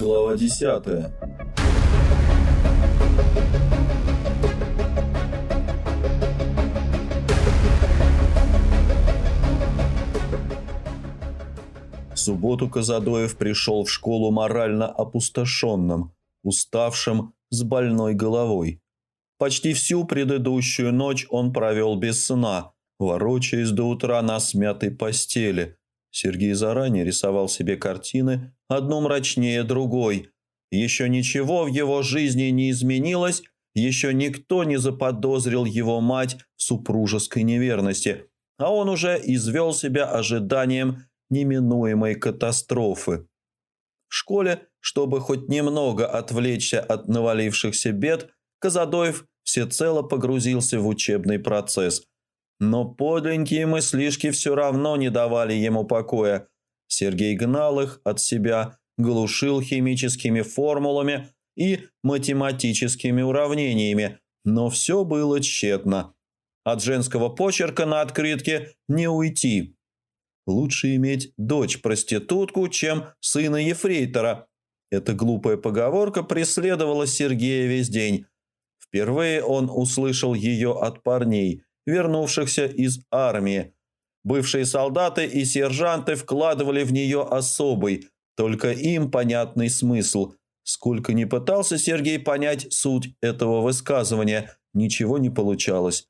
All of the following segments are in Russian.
Глава 10. В субботу Казадоев пришел в школу морально опустошенным, уставшим, с больной головой. Почти всю предыдущую ночь он провел без сна, ворочаясь до утра на смятой постели. Сергей заранее рисовал себе картины, одну мрачнее другой. Еще ничего в его жизни не изменилось, еще никто не заподозрил его мать в супружеской неверности, а он уже извел себя ожиданием неминуемой катастрофы. В школе, чтобы хоть немного отвлечься от навалившихся бед, Казадоев всецело погрузился в учебный процесс. Но подленькие мыслишки все равно не давали ему покоя. Сергей гнал их от себя, глушил химическими формулами и математическими уравнениями, но все было тщетно. От женского почерка на открытке не уйти. Лучше иметь дочь-проститутку, чем сына ефрейтора. Эта глупая поговорка преследовала Сергея весь день. Впервые он услышал ее от парней, вернувшихся из армии. Бывшие солдаты и сержанты вкладывали в нее особый, только им понятный смысл. Сколько ни пытался Сергей понять суть этого высказывания, ничего не получалось.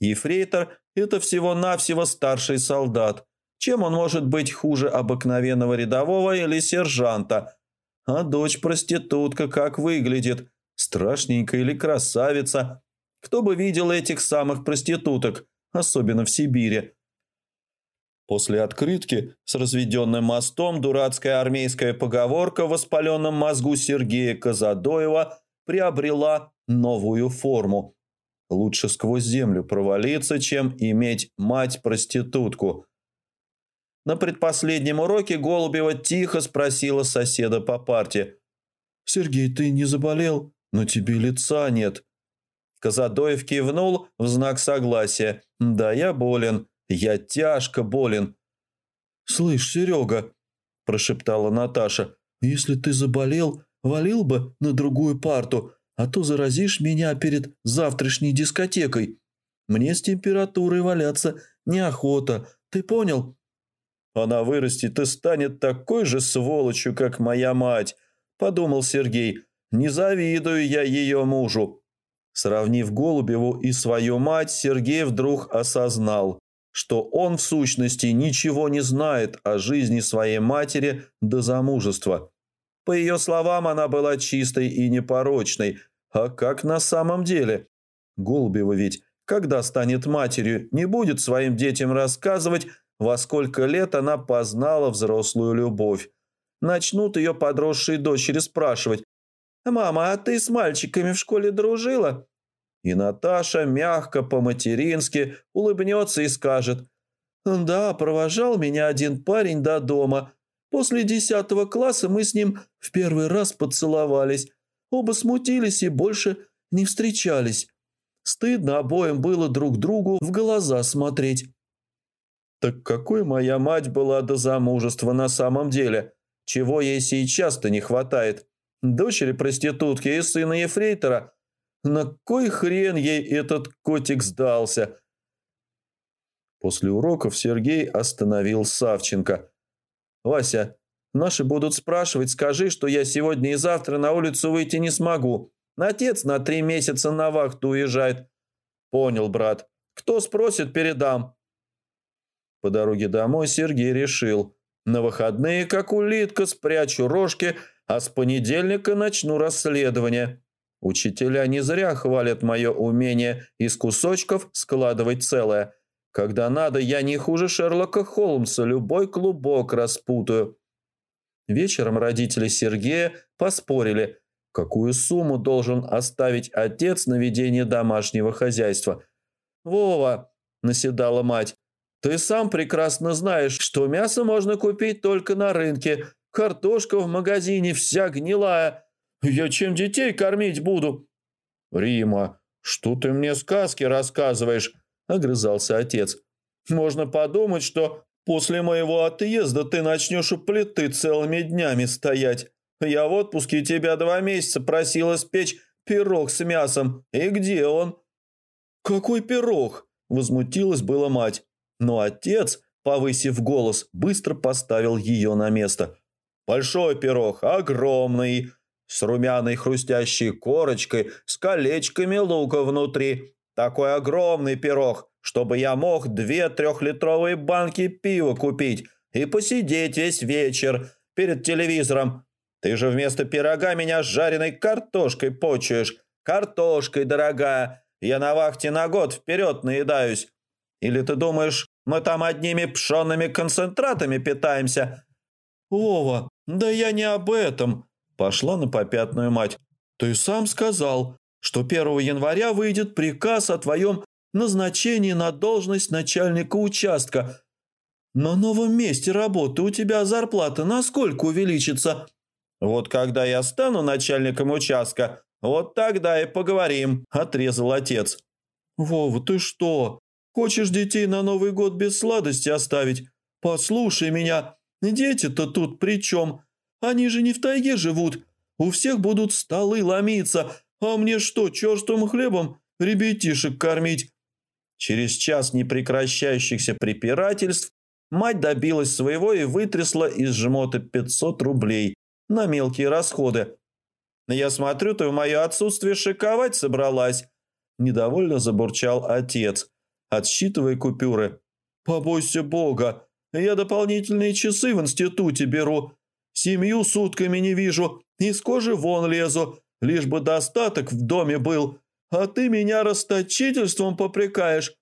Ефрейтор – это всего-навсего старший солдат. Чем он может быть хуже обыкновенного рядового или сержанта? А дочь проститутка как выглядит – страшненькая или красавица. Кто бы видел этих самых проституток, особенно в Сибири. После открытки с разведенным мостом дурацкая армейская поговорка в воспаленном мозгу Сергея Казадоева приобрела новую форму. Лучше сквозь землю провалиться, чем иметь мать-проститутку. На предпоследнем уроке Голубева тихо спросила соседа по парте. «Сергей, ты не заболел?» «Но тебе лица нет». Казадоев кивнул в знак согласия. «Да, я болен. Я тяжко болен». «Слышь, Серега», – прошептала Наташа, – «если ты заболел, валил бы на другую парту, а то заразишь меня перед завтрашней дискотекой. Мне с температурой валяться неохота, ты понял?» «Она вырастет и станет такой же сволочью, как моя мать», – подумал Сергей. Не завидую я ее мужу». Сравнив Голубеву и свою мать, Сергей вдруг осознал, что он в сущности ничего не знает о жизни своей матери до замужества. По ее словам, она была чистой и непорочной, а как на самом деле? Голубева ведь, когда станет матерью, не будет своим детям рассказывать, во сколько лет она познала взрослую любовь. Начнут ее подросшие дочери спрашивать, «Мама, а ты с мальчиками в школе дружила?» И Наташа мягко по-матерински улыбнется и скажет, «Да, провожал меня один парень до дома. После десятого класса мы с ним в первый раз поцеловались. Оба смутились и больше не встречались. Стыдно обоим было друг другу в глаза смотреть». «Так какой моя мать была до замужества на самом деле? Чего ей сейчас-то не хватает?» Дочери проститутки и сына ефрейтора. На кой хрен ей этот котик сдался? После уроков Сергей остановил Савченко. «Вася, наши будут спрашивать, скажи, что я сегодня и завтра на улицу выйти не смогу. Отец на три месяца на вахту уезжает». «Понял, брат. Кто спросит, передам». По дороге домой Сергей решил. На выходные, как улитка, спрячу рожки – а с понедельника начну расследование. Учителя не зря хвалят мое умение из кусочков складывать целое. Когда надо, я не хуже Шерлока Холмса любой клубок распутаю. Вечером родители Сергея поспорили, какую сумму должен оставить отец на ведение домашнего хозяйства. «Вова», – наседала мать, – «ты сам прекрасно знаешь, что мясо можно купить только на рынке, Картошка в магазине вся гнилая. Я чем детей кормить буду?» «Рима, что ты мне сказки рассказываешь?» – огрызался отец. «Можно подумать, что после моего отъезда ты начнешь у плиты целыми днями стоять, Я в отпуске тебя два месяца просил испечь пирог с мясом. И где он?» «Какой пирог?» – возмутилась была мать. Но отец, повысив голос, быстро поставил ее на место. «Большой пирог, огромный, с румяной хрустящей корочкой, с колечками лука внутри. Такой огромный пирог, чтобы я мог две трехлитровые банки пива купить и посидеть весь вечер перед телевизором. Ты же вместо пирога меня с жареной картошкой почуешь. Картошкой, дорогая. Я на вахте на год вперед наедаюсь. Или ты думаешь, мы там одними пшенными концентратами питаемся?» «Вова, да я не об этом!» Пошла на попятную мать. «Ты сам сказал, что 1 января выйдет приказ о твоем назначении на должность начальника участка. На новом месте работы у тебя зарплата насколько увеличится?» «Вот когда я стану начальником участка, вот тогда и поговорим», – отрезал отец. «Вова, ты что? Хочешь детей на Новый год без сладости оставить? Послушай меня, дети-то тут при чем? Они же не в тайге живут. У всех будут столы ломиться, а мне что, черствым хлебом ребятишек кормить?» Через час непрекращающихся препирательств мать добилась своего и вытрясла из жмота 500 рублей на мелкие расходы. «Я смотрю, ты в мое отсутствие шиковать собралась», – недовольно забурчал отец – отсчитывая купюры. «Побойся Бога! Я дополнительные часы в институте беру. Семью сутками не вижу, из кожи вон лезу, лишь бы достаток в доме был. А ты меня расточительством попрекаешь».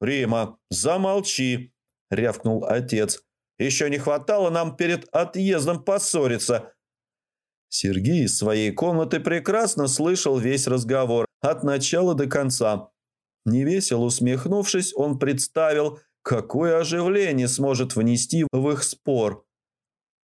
«Рима, замолчи!» – рявкнул отец. «Еще не хватало нам перед отъездом поссориться». Сергей из своей комнаты прекрасно слышал весь разговор от начала до конца. Невесело усмехнувшись, он представил, какое оживление сможет внести в их спор.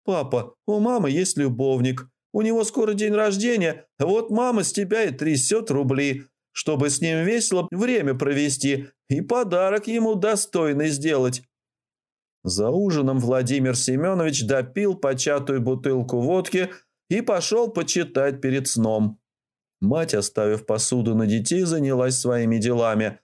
«Папа, у мамы есть любовник. У него скоро день рождения, вот мама с тебя и трясет рубли, чтобы с ним весело время провести и подарок ему достойный сделать». За ужином Владимир Семенович допил початую бутылку водки и пошел почитать перед сном. Мать, оставив посуду на детей, занялась своими делами.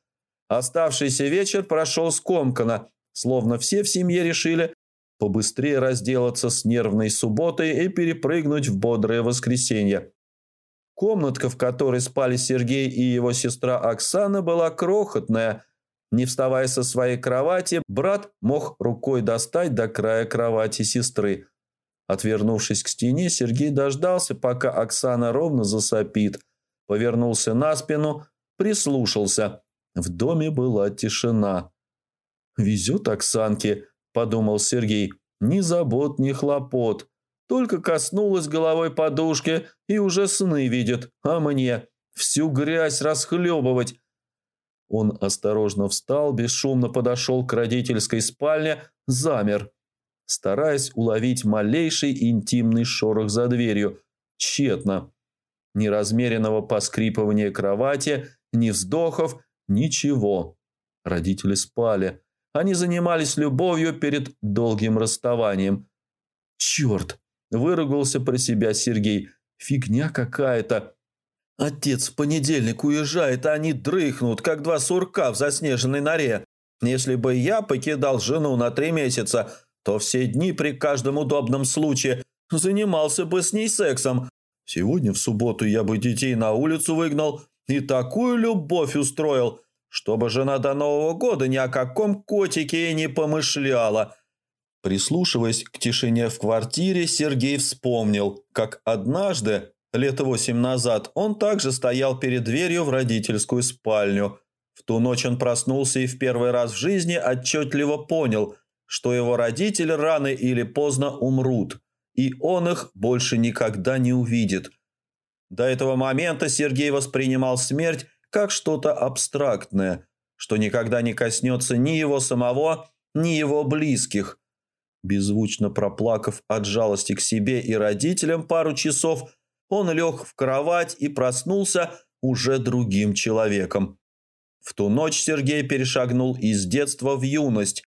Оставшийся вечер прошел скомканно, словно все в семье решили побыстрее разделаться с нервной субботой и перепрыгнуть в бодрое воскресенье. Комнатка, в которой спали Сергей и его сестра Оксана, была крохотная. Не вставая со своей кровати, брат мог рукой достать до края кровати сестры. Отвернувшись к стене, Сергей дождался, пока Оксана ровно засопит – повернулся на спину, прислушался. В доме была тишина. «Везет Оксанке», – подумал Сергей. «Ни забот, ни хлопот. Только коснулась головой подушки и уже сны видит, а мне всю грязь расхлебывать». Он осторожно встал, бесшумно подошел к родительской спальне, замер, стараясь уловить малейший интимный шорох за дверью. Тщетно ни размеренного поскрипывания кровати, ни вздохов, ничего. Родители спали. Они занимались любовью перед долгим расставанием. «Черт!» – выругался про себя Сергей. «Фигня какая-то!» «Отец в понедельник уезжает, а они дрыхнут, как два сурка в заснеженной норе. Если бы я покидал жену на три месяца, то все дни при каждом удобном случае занимался бы с ней сексом, Сегодня в субботу я бы детей на улицу выгнал и такую любовь устроил, чтобы жена до Нового года ни о каком котике и не помышляла. Прислушиваясь к тишине в квартире, Сергей вспомнил, как однажды, лет восемь назад, он также стоял перед дверью в родительскую спальню. В ту ночь он проснулся и в первый раз в жизни отчетливо понял, что его родители рано или поздно умрут – и он их больше никогда не увидит. До этого момента Сергей воспринимал смерть как что-то абстрактное, что никогда не коснется ни его самого, ни его близких. Беззвучно проплакав от жалости к себе и родителям пару часов, он лег в кровать и проснулся уже другим человеком. В ту ночь Сергей перешагнул из детства в юность,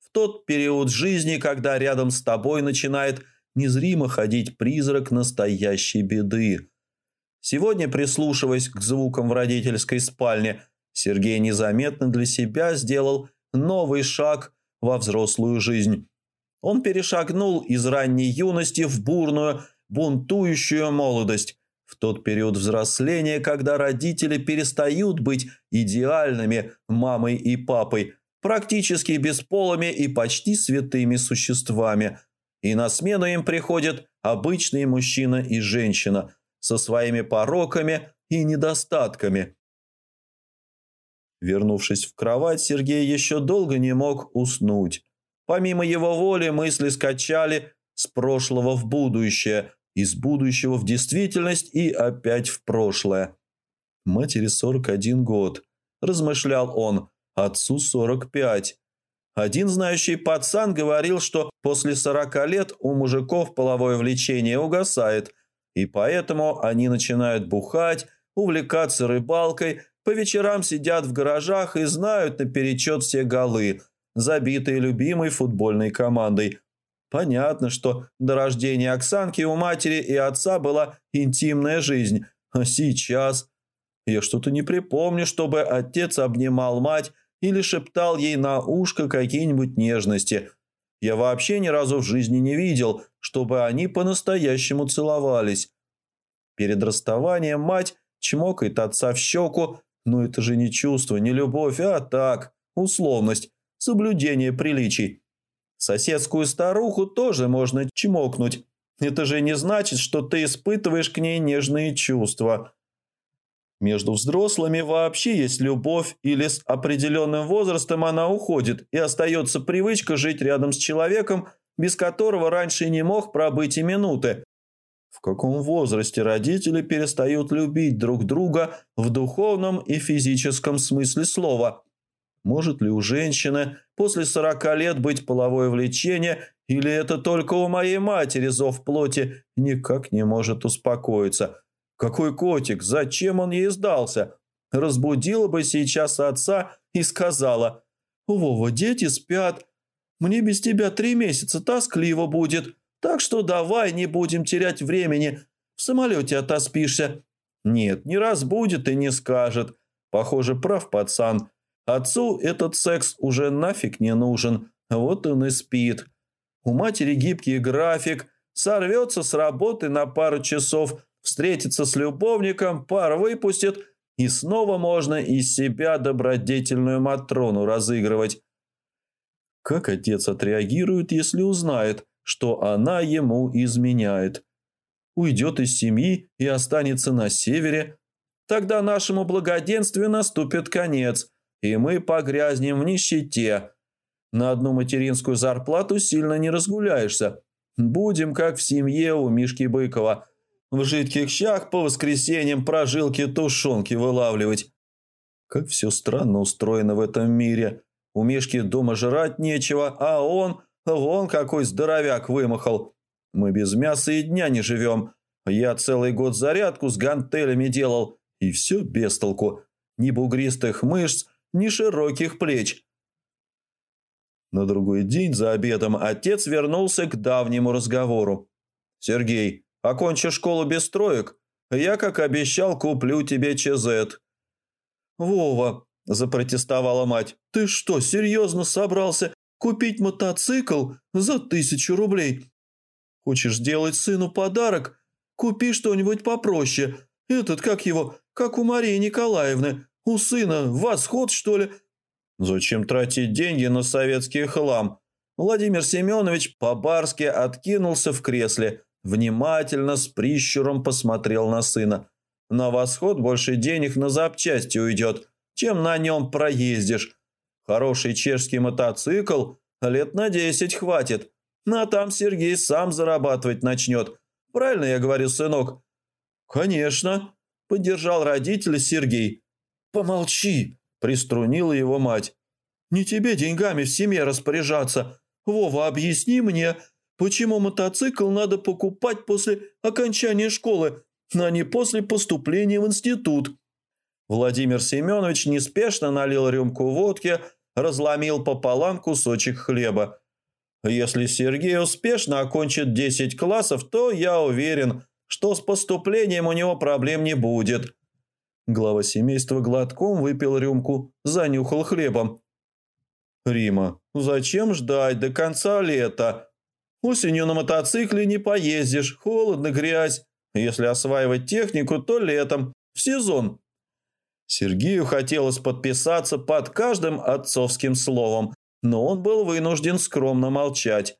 в тот период жизни, когда рядом с тобой начинает – незримо ходить призрак настоящей беды. Сегодня, прислушиваясь к звукам в родительской спальне, Сергей незаметно для себя сделал новый шаг во взрослую жизнь. Он перешагнул из ранней юности в бурную, бунтующую молодость, в тот период взросления, когда родители перестают быть идеальными мамой и папой, практически бесполыми и почти святыми существами, и на смену им приходят обычные мужчина и женщина со своими пороками и недостатками. Вернувшись в кровать, Сергей еще долго не мог уснуть. Помимо его воли мысли скачали с прошлого в будущее, из будущего в действительность и опять в прошлое. Матери 41 год, размышлял он, отцу 45. Один знающий пацан говорил, что после 40 лет у мужиков половое влечение угасает, и поэтому они начинают бухать, увлекаться рыбалкой, по вечерам сидят в гаражах и знают наперечет все голы – забитые любимой футбольной командой. Понятно, что до рождения Оксанки у матери и отца была интимная жизнь, а сейчас... Я что-то не припомню, чтобы отец обнимал мать или шептал ей на ушко какие-нибудь нежности. Я вообще ни разу в жизни не видел, чтобы они по-настоящему целовались. Перед расставанием мать чмокает отца в щеку, но это же не чувство, не любовь, а так, условность соблюдение приличий. Соседскую старуху тоже можно чмокнуть. Это же не значит, что ты испытываешь к ней нежные чувства. Между взрослыми вообще есть любовь, или с определенным возрастом она уходит, и остается привычка жить рядом с человеком, без которого раньше не мог пробыть и минуты. В каком возрасте родители перестают любить друг друга в духовном и физическом смысле слова – может ли у женщины после сорока лет быть половое влечение, или это только у моей матери зов плоти никак не может успокоиться? Какой котик? Зачем он ей сдался? Разбудила бы сейчас отца и сказала, «Вова, дети спят. Мне без тебя три месяца тоскливо будет, так что давай не будем терять времени. В самолете отоспишься». Нет, не разбудит и не скажет. Похоже, прав пацан. Отцу этот секс уже нафиг не нужен, вот он и спит. У матери гибкий график, сорвется с работы на пару часов, встретится с любовником, пар выпустит, и снова можно из себя добродетельную Матрону разыгрывать. Как отец отреагирует, если узнает, что она ему изменяет? Уйдет из семьи и останется на севере? Тогда нашему благоденствию наступит конец – и мы погрязнем в нищете. На одну материнскую зарплату сильно не разгуляешься. Будем как в семье у Мишки Быкова. В жидких щах по воскресеньям прожилки тушенки вылавливать. Как все странно устроено в этом мире. У Мишки дома жрать нечего, а он, вон какой здоровяк вымахал. Мы без мяса и дня не живем. Я целый год зарядку с гантелями делал, и все без толку. Ни бугристых мышц, ни широких плеч. На другой день за обедом отец вернулся к давнему разговору. «Сергей, окончи школу без троек. Я, как обещал, куплю тебе ЧЗ». «Вова», – запротестовала мать, – «ты что, серьезно собрался купить мотоцикл за тысячу рублей? Хочешь сделать сыну подарок? Купи что-нибудь попроще. Этот, как его, как у Марии Николаевны, у сына восход, что ли? Зачем тратить деньги на советский хлам? Владимир Семенович по-барски откинулся в кресле, внимательно с прищуром посмотрел на сына. На восход больше денег на запчасти уйдет, чем на нем проездишь. Хороший чешский мотоцикл лет на десять хватит. А там Сергей сам зарабатывать начнет. Правильно я говорю, сынок? Конечно, поддержал родителя Сергей. «Помолчи!» – приструнила его мать. «Не тебе деньгами в семье распоряжаться. Вова, объясни мне, почему мотоцикл надо покупать после окончания школы, а не после поступления в институт?» Владимир Семенович неспешно налил рюмку водки, разломил пополам кусочек хлеба. Если Сергей успешно окончит 10 классов, то я уверен, что с поступлением у него проблем не будет». Глава семейства гладком выпил рюмку, занюхал хлебом. «Рима, зачем ждать до конца лета? Осенью на мотоцикле не поездишь, холодно, грязь. Если осваивать технику, то летом, в сезон». Сергею хотелось подписаться под каждым отцовским словом, но он был вынужден скромно молчать.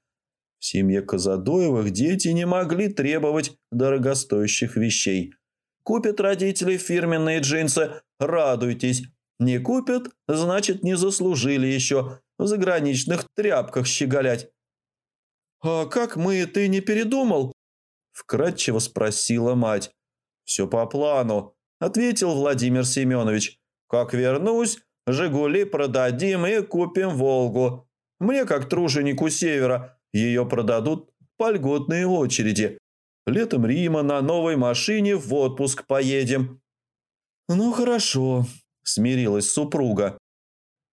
В семье Казадоевых дети не могли требовать дорогостоящих вещей. Купят родители фирменные джинсы – радуйтесь. Не купят – значит, не заслужили еще в заграничных тряпках щеголять. «А как мы, ты не передумал?» – вкратчиво спросила мать. «Все по плану», – ответил Владимир Семенович. «Как вернусь, «Жигули» продадим и купим «Волгу». Мне, как труженику Севера, ее продадут по льготной очереди. Летом Рима на новой машине в отпуск поедем». «Ну, хорошо», – смирилась супруга.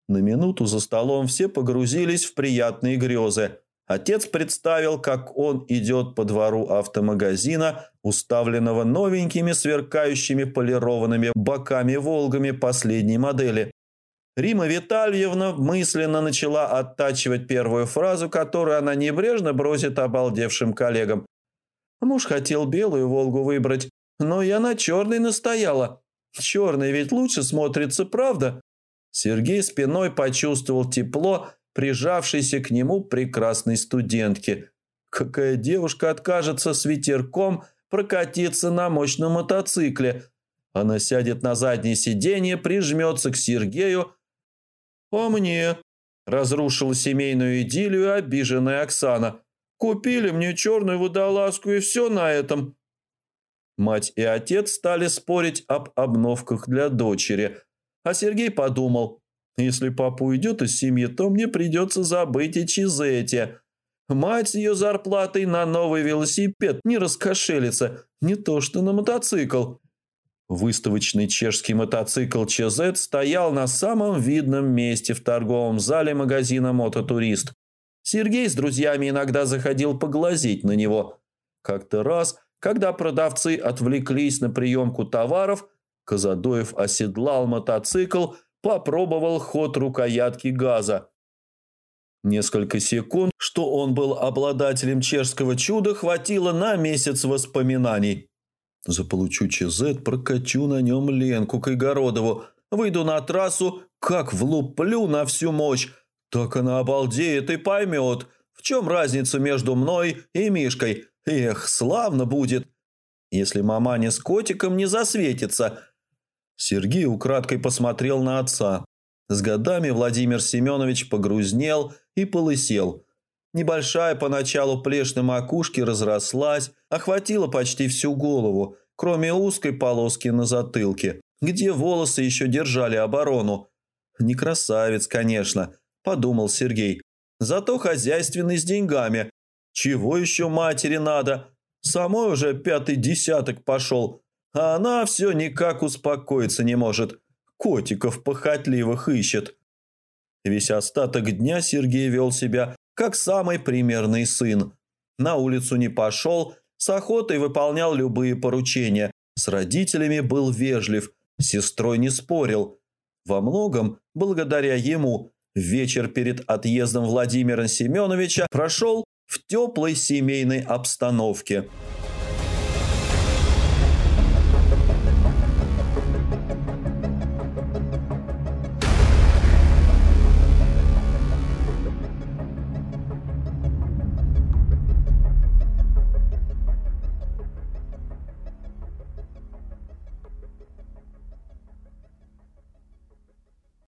На минуту за столом все погрузились в приятные грезы. Отец представил, как он идет по двору автомагазина, уставленного новенькими сверкающими полированными боками «Волгами» последней модели. Рима Витальевна мысленно начала оттачивать первую фразу, которую она небрежно бросит обалдевшим коллегам. Муж хотел белую «Волгу» выбрать, но я на черной настояла. Черный ведь лучше смотрится, правда? Сергей спиной почувствовал тепло, прижавшейся к нему прекрасной студентки. Какая девушка откажется с ветерком прокатиться на мощном мотоцикле? Она сядет на заднее сиденье, прижмется к Сергею, «А мне?» – разрушила семейную идиллию обиженная Оксана. «Купили мне черную водолазку и все на этом». Мать и отец стали спорить об обновках для дочери, а Сергей подумал, если папа уйдет из семьи, то мне придется забыть и Чизете. Мать с ее зарплатой на новый велосипед не раскошелится, не то что на мотоцикл. Выставочный чешский мотоцикл ЧЗ стоял на самом видном месте в торговом зале магазина «Мототурист». Сергей с друзьями иногда заходил поглазеть на него. Как-то раз, когда продавцы отвлеклись на приемку товаров, Казадоев оседлал мотоцикл, попробовал ход рукоятки газа. Несколько секунд, что он был обладателем чешского чуда, хватило на месяц воспоминаний. Заполучу ЧЗ, прокачу на нем Ленку Кайгородову, выйду на трассу, как влуплю на всю мощь. Так она обалдеет и поймет, в чем разница между мной и Мишкой. Эх, славно будет, если маманя с котиком не засветится. Сергей украдкой посмотрел на отца. С годами Владимир Семенович погрузнел и полысел – Небольшая поначалу плешь на макушке разрослась, охватила почти всю голову, кроме узкой полоски на затылке, где волосы еще держали оборону. «Не красавец, конечно», – подумал Сергей. «Зато хозяйственный с деньгами. Чего еще матери надо? Самой уже пятый десяток пошел, а она все никак успокоиться не может. Котиков похотливых ищет». Весь остаток дня Сергей вел себя как самый примерный сын. На улицу не пошел, с охотой выполнял любые поручения, с родителями был вежлив, с сестрой не спорил. Во многом, благодаря ему, вечер перед отъездом Владимира Семеновича прошел в теплой семейной обстановке –